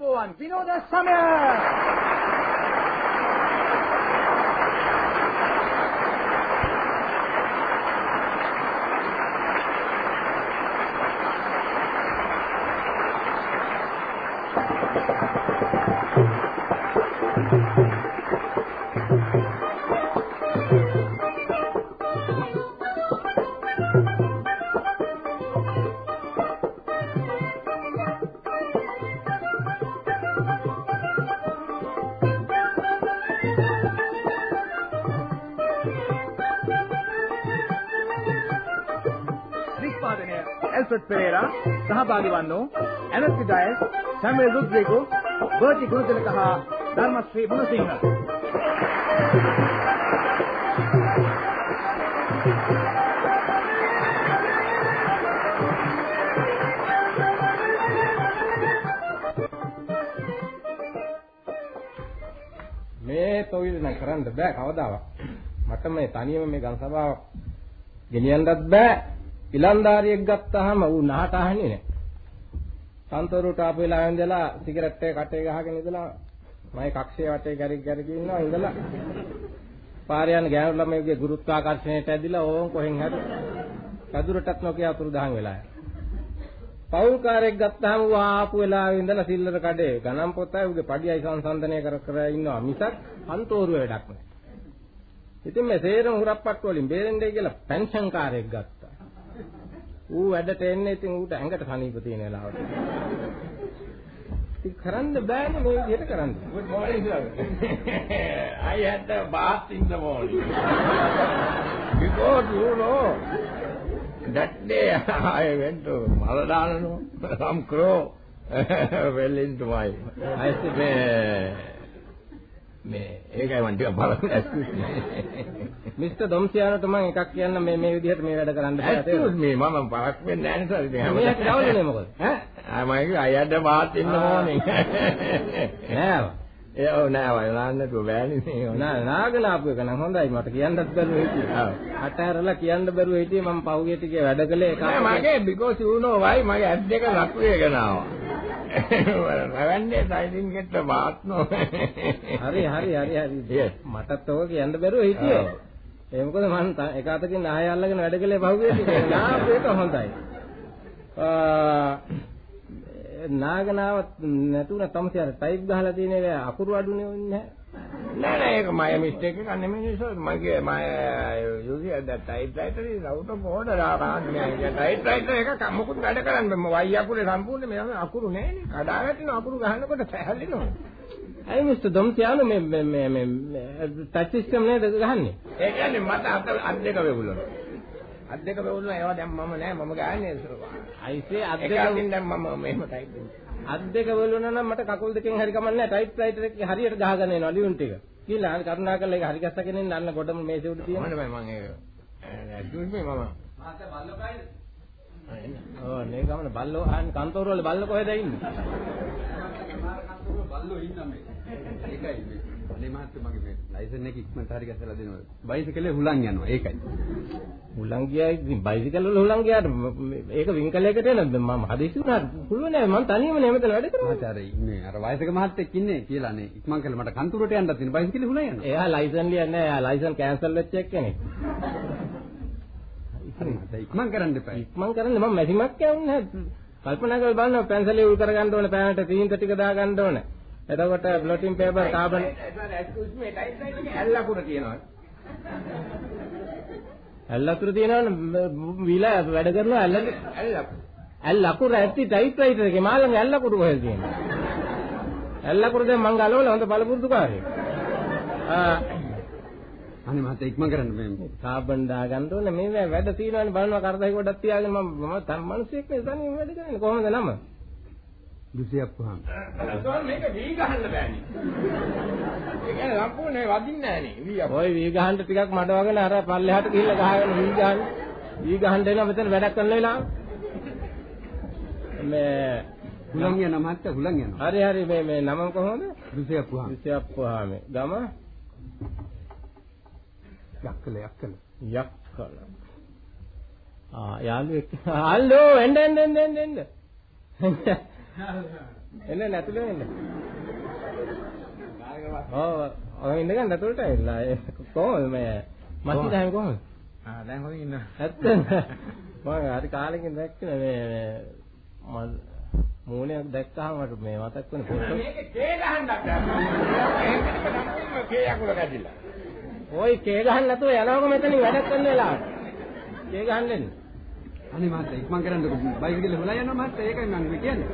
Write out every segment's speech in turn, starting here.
Elbow and Vino de Summer. නිෂ්පාදනය එල්ෆ්‍රඩ් පෙරේරා සහභාගී වන්නෝ ඇනස්ටි ඩයස් සැමුවෙල් රුද්රිගෝ බර්ටි ගුණතිලක හා ධර්මශ්‍රී ගුණසිංහ මේ තොවිල නම් කරන්න බෑ කවදාවත්. මට මේ තනියම මේ ගම් සභාව ගෙනියන්නත් බෑ. ඉලන්දාරියෙක් ගත්තාම ඌ නහට අහන්නේ නෑ. සන්තරුට ආපු වෙලාවෙන් ඉඳලා සිගරට් එක කටේ ගහගෙන ඉඳලා මගේ කක්ෂයේ වටේ ගැරි ගැරි ඉන්නවා ඉඳලා පාරේ යන ගෑනු ළමයිගේ ගුරුත්වාකර්ෂණයට ඇදිලා ඕන් කොහෙන් හරි කදුරටත් නොකිය අතුරු දහන් වෙලා යනවා. පෞල්කාරයෙක් ගත්තාම ඌ ආපු වෙලාවෙ ඉඳලා සිල්ලර කඩේ ගණන් පොතයි උගේ පඩියයි සංසන්දනය කර කර ඉන්නවා මිසක් අන්තෝරුව වැඩක් නෑ. ඉතින් මේ සේරම හුරප්පට්ටු වලින් බේරෙන්නේ කියලා පෙන්ෂන් කාර්යයක් ගත්තා. ඌ වැඩට එන්නේ ඉතින් ඌට ඇඟට සනීප තියෙන වෙලාවට. ඉතින් කරන්න බෑනේ මේ විදිහට කරන්න. I had a bath in the morning. because you know, that day I went to Maladano, some crow fell into my. I said, මේ මේ ඒකයි මම ටිකක් බලන්න me. මිස්ටර් දොම්සියානට මම එකක් කියන්න මේ මේ විදිහට මේ වැඩ කරන්න බෑ me මම පරක් වෙන්නේ නැහැ නේද මේක දවල්නේ මොකද? ඈ මම bath in the morning. නෑ ඒ ඔව් නෑ වයි නාන්නට බෑනේ මේ. නා නාගෙන ආපු එක නම් හොඳයි මට කියන්නත් බැරුව හිටියේ. අතහැරලා කියන්න බැරුව හිටියේ මම පහුගිය ටිකේ වැඩ කළේ. නෑ මගේ because you know why මගේ ඇස් දෙක ලක් වේගෙන ආවා. රවන්නේ සයිඩින් ගෙට්ට බාත් නෝ. හරි හරි හරි හරි. මටත් ඔක කියන්න බැරුව හිටියේ. ඒ මොකද ත- එක අතකින් ආය අල්ලගෙන වැඩ කළේ පහුගිය ටිකේ. නාපු එක හොඳයි. ආ නාගනාවත් නැතුණ තමසියර ටයිප් ගහලා තියෙන එක අකුරු අඩුනේ නැහැ. නෑ නෑ ඒක my mistake එක නෙමෙයි. සර් මගේ my you see that typewriter is out of order ආරාන් නෑ typewriter එක මොකුත් වැඩ කරන්න බෑ. y අකුරේ සම්පූර්ණ මේ අකුරු නෑනේ කඩාවැටෙන අකුරු ගහනකොට පැහැලෙනවා ඇයි මිස්ටර් දොම්සියානු මේ මේ මේ ටච් සිස්ටම් නේද ගහන්නේ? ඒ කියන්නේ මට අත දෙක වෙවුලනවා අත් දෙක වෙවුලනවා ඒවා දැන් මම නෑ මම ගහන්නේ අයිසේ අත් දෙක අතින් දැන් මම මෙහෙම type අත් දෙක වලුණා නම් මට කකුල් දෙකෙන් හරි කමන්නේ ටයිප් රයිටර් එක හරියට ගහගෙන එනවා ලියුම් ටික. කියලා කරුණාකරලා ඒක හරි ගස්සගෙන ඉන්න අන්න ගොඩම මේසෙ උඩ තියෙන. මම මම ඒක me මම ඔව් මේ ගමන බල්ලෝ අහන්න කන්තෝර වල බල්ල කොහෙද ඉන්නේ? බල්ලෝ ඉන්න මේ. ඒකයි මේ. අනේ මහත්තයා මගේ මේ ලයිසන් එක ඉක්මනට හරි ගැසලා දෙනවා. බයිසිකලේ හුලං යනවා. ඒකයි. හුලං ගියා ඉතින් බයිසිකල් වල හුලං ගියාට මේක වින්කලයකට එන මම හදිසි වුණා පුළුවන් නෑ මම තනියම නේ මෙතන වැඩ කරන්නේ. අර මේ අර වයසක මහත්තයෙක් ඉන්නේ කියලා නේ. ඉක්මන් කළා මට කන්තුරට යන්නත් තියෙන බයිසිකලේ හුලං යනවා. එයා ලයිසන් ලියන්නේ එයා ලයිසන් කැන්සල් වෙච්ච එක්කනේ. හරි ඉක්මන් කරන්න එපා. ඉක්මන් කරන්නේ මම මැසිමක් කියන්නේ නැහැ. කල්පනා කරලා බලන්න පැන්සලේ උල් කරගන්න ඕනේ පෑනට තීන්ත ටික දාගන්න ඕනේ. එතකොට blotting paper carbon excuse me typewriter එක ඇල් අකුර කියනවා ඇල් අතුරු තියෙනවනේ. විලා වැඩ කරනවා ඇල් ඇල් ඇල් අකුරු. ඇත්ති ටයිප් රයිටර් එකේ. මාළඟ ඇල් අකුරු කොහෙද තියෙන්නේ? ඇල් අකුරු දැන් මං ගලවලා හොඳ බලපුරුදුකාරයෙක්. ආ. අනේ මහත්තයා ඉක්මන් කරන්න මේ කාබන් දාගන්න ඕනේ. මේ වැඩ තියෙනවනේ. බලනවා කරදයි ගොඩක් තියාගෙන මම මම මිනිස්සෙක් නේ. තනියම වැඩ කරන්නේ. කොහොමද නම? දුසියක් පහන්. සෝල් මේක වී ගහන්න බෑනේ ඒ කියන්නේ සම්පූර්ණ වදින්නේ නෑනේ වී අකුර ওই වී ගහන්න ටිකක් මඩවගෙන අර පල්ලෙහාට ගිහිල්ලා ගහගෙන වී ගහන්න. වී ගහන්න එනවා මෙතන වැඩක් කරන වෙලාව. මේ හුලං යනවා මහත්තයා හුලං යනවා. හරි හරි මේ මේ නම කොහොමද? දුසියක් පහන්. විසයප්පුවාමේ. ගම යක්කල යක්කල. යක්කල. ආ යාළුවෙක්. හල්ලෝ එන්න එන්න එන්න එන්න එන්න. නැතුලේ එන්න. ඔව් ඔය ඉන්න ගන්න නැතුලට ඇවිල්ලා. කොහොමද මේ මස්ජිද හැම කොහොමද? ආ දැන් හොඳින් ඉන්න. ඇත්ත මම හරි කාලෙකින් දැක්කේ මේ මූණයක් දැක්කහම මට මේ මතක් වෙන පොත. මේක කේ ගහන්නත් එහෙම කේ යකුල කැඩිලා. ওই කේ ගහන්න නැතුව යනවක මෙතනින් වැඩක් කරන්න වෙලාවට. කේ ගහන්න. අනේ මහත්තයා ඉක්මන් කරන්නකො බයික් එකේ හොලා යනවා මහත්තයා ඒකයි මම කියන්නේ.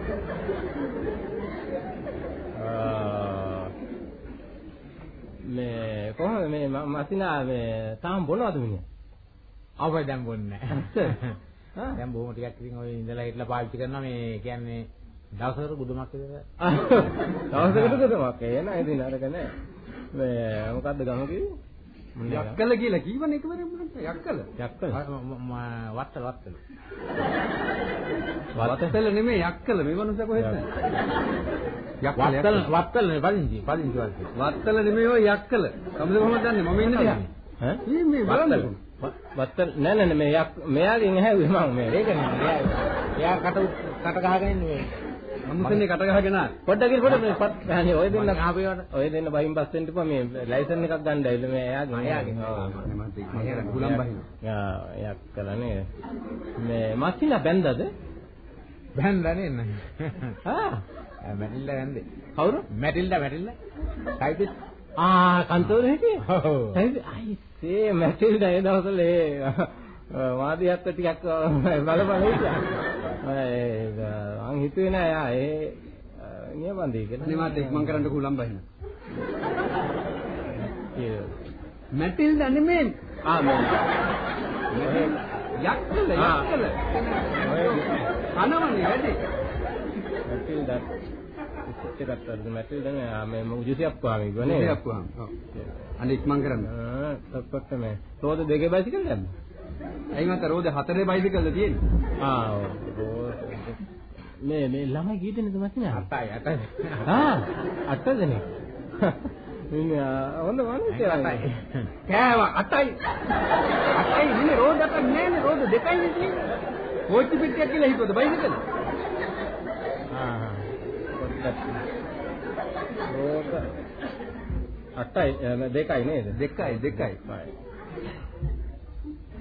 මේ කොහොමද මේ මසිනා මේ තාම බොනවද මිනිහා? අවයි දැන් බොන්නේ නැහැ. දැන් බොහොම ටිකක් ඉතින් ඔය ඉඳලා හිටලා පාවිච්චි කරනවා මේ කියන්නේ දවසකට ගුදුමක් විතර. දවසකට කොතමක් එන ඉතින් අරක නෑ. මේ මොකද්ද ගම කිව්වේ? යක්කල කියලා කීවනේ එකවරම මහත්තයා යක්කල. යක්කල. වත්තල වත්තල. වත්තල නෙමෙයි යක්කල මේ මනුස්ස කොහෙද? යක්කල වත්තල වත්තල නේ පදිංචි පදිංචි වත්තල. නෙමෙයි ඔය යක්කල. කවුද කොහොමද දන්නේ මම ඉන්නේ දිහා. ඈ? මේ බලන්නකො. වත්තල් නෑ නෑ මේ යක් මෙයාගෙන් ඇහැව්වේ මම මේ. ඒකනේ. එයා එයා කට කට ගහගෙන ඉන්නේ මේ. මනුස්සනේ කට ගහගෙන ආ. පොඩ්ඩක් පොඩ්ඩක් පත් අනේ ඔය දෙන්න ආපේවට. ඔය දෙන්න බහින් පස්සෙන් ඉපුවා මේ ලයිසන් එකක් ගන්න ඇවිල්ලා මේ. අනේ මහත්තයා ඉක්මන් කරන්න ගුලම් බහිනවා. යා යක් කළනේ මේ මස්සිනා බැන්දද බැන්දා නේ. ආ මැටිල්ලා වැන්දේ. කවුරු මැටිල්ලා මැටිල්ලා. ටයිපිස්. ආ කන්තෝර හිටියේ ඔව්. ඇයි අයිසේ මැටිල්ඩා ඒ දවස්වල ඒ වාදියත් ටිකක් බල බල හිටියා මම හිතුවේ නෑ යා ඒ නියමන්දී කියලා අනේ මහත්තයා ඉක්මන් කරන්න ගුලම් බහිනවා. ඒ මැටිල්ද නෙමෙයි. ආ මේ යක්කල. යක්කල. ඔය අනවනේ වැඩි. එකක් අරගෙන මැටිල්ඩා නේ මේ මුජුසියක් පාමි ගනේ මේ අප්පුවාම. ඔව්. අනේ ඉක්මන් කරන්න. ආ තප්පත් මේ තෝද දෙකේ බයිසිකල් යන්න ඇයි මත රෝද හතරේ බයිසිකල්ද තියෙන්නේ? ආ ඔව්. මේ මේ ළමයි කී දෙනෙක්ද මැසිනා අතයි අතයි. ආ අට දෙනෙක් ඉන්නේ හොඳ මිනිස්සුයි අතයි. කෑවා අටයි. අටයි නෙමෙයි රෝද අටක් නෑනේ රෝද දෙකයි නේ. කෝච්චි පිටියක් කියලා හිතුවද බයිසිකල්? ආ ඕක අටයි දෙකයි නේද දෙකයි දෙකයි.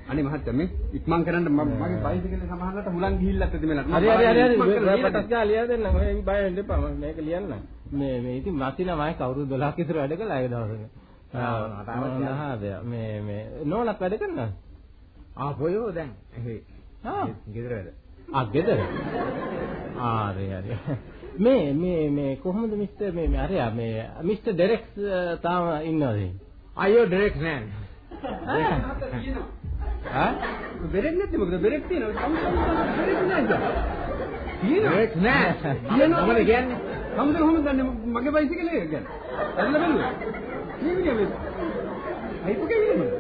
අනේ මහත්තයා මේ ඉක්මන් කරන්න මගේ බයිසිකලේ සමහරකට හුලං ගිහිල්ලත් මෙලට. හරි හරි හරි. හරි පටස් ගාලා ලියා දෙන්න ඔය බය වෙන්න එපා. මම මේක ලියන්න. මේ මේ ඉතින් මැසිනා මම කවුරු 12ක් විතර වැඩ කළා ඒ දවසේ ආ, මේ මේ නෝනක් වැඩ කරනවා? ආ පොයෝ දැන්. එහේ. ආ. ගෙදර වැඩ. ආ ගෙදර? ආ හරි හරි. මේ මේ මේ කොහොමද මිස්ටර් මේ මේ අරයා මේ මිස්ටර් ඩෙරෙක්ස් තාම ඉන්නවද? අයියෝ ඩිරෙක්ට් නෑ. ආ බෙරෙක් නැති මොකද බෙරෙක් තියෙනවා. බෙරෙක් නැහැ. තියෙනවා. ඩිරෙක්ට් නෑ. තියෙනවා. මොකද කියන්නේ? කවුද කොහොමද දන්නේ මගේ බයිසිකලේ ගැන? ඇදලා බලුවා. මේ විදිය මේ. අයිපකේ ඉන්නේ.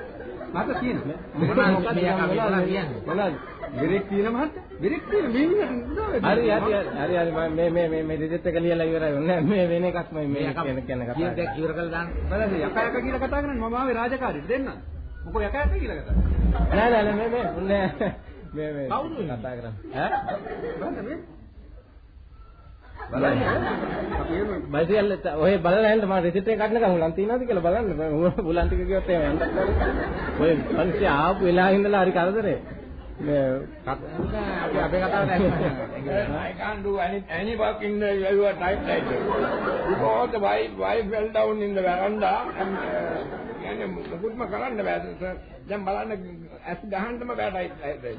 මට තියෙනවා. මොනවද මේ අපි මොනවද කියන්නේ? මොනවද බෙරෙක් තියෙන මහත්තයා. බෙරෙක් තියෙන මේ විදිහට හරි හරි හරි හරි මේ මේ මේ මේ රිජෙක්ට් එක ලියලා ඉවරයි ඔන්න මේ වෙන එකක් මම මේ කියන කියන කතා කියන දේ ඉවර කරලා දාන්න. බලන්න යකා යකා කියලා කතා කරන්නේ මම ආවේ රාජකාරියට දෙන්න. මොකෝ යකා යකා කියලා කතා. නෑ නෑ නෑ මේ මේ මේ මේ කවුද? කතා කරන්නේ ඈ බලන්න මේ. බලන්න. බයිසිකල් ඔය බලලා යන්න මම රිසිට් එක ගන්නකම් උලන් තියනවාද කියලා බලන්න උලන් ටික කිව්වොත් එහෙම යන්නත් බැහැ. ඔය මිනිස්සු ආපු වෙලාව ඉඳලා හරි කරදරේ. මේ අපි අපේ කතාව දැන්. I can't do any any work in the, your typewriter because the wife wife fell down in the veranda and uh, කියන්නේ මුකුත්ම කරන්න බෑ සර්. දැන් බලන්න ඇස් ගහන්නම බෑ typewriter.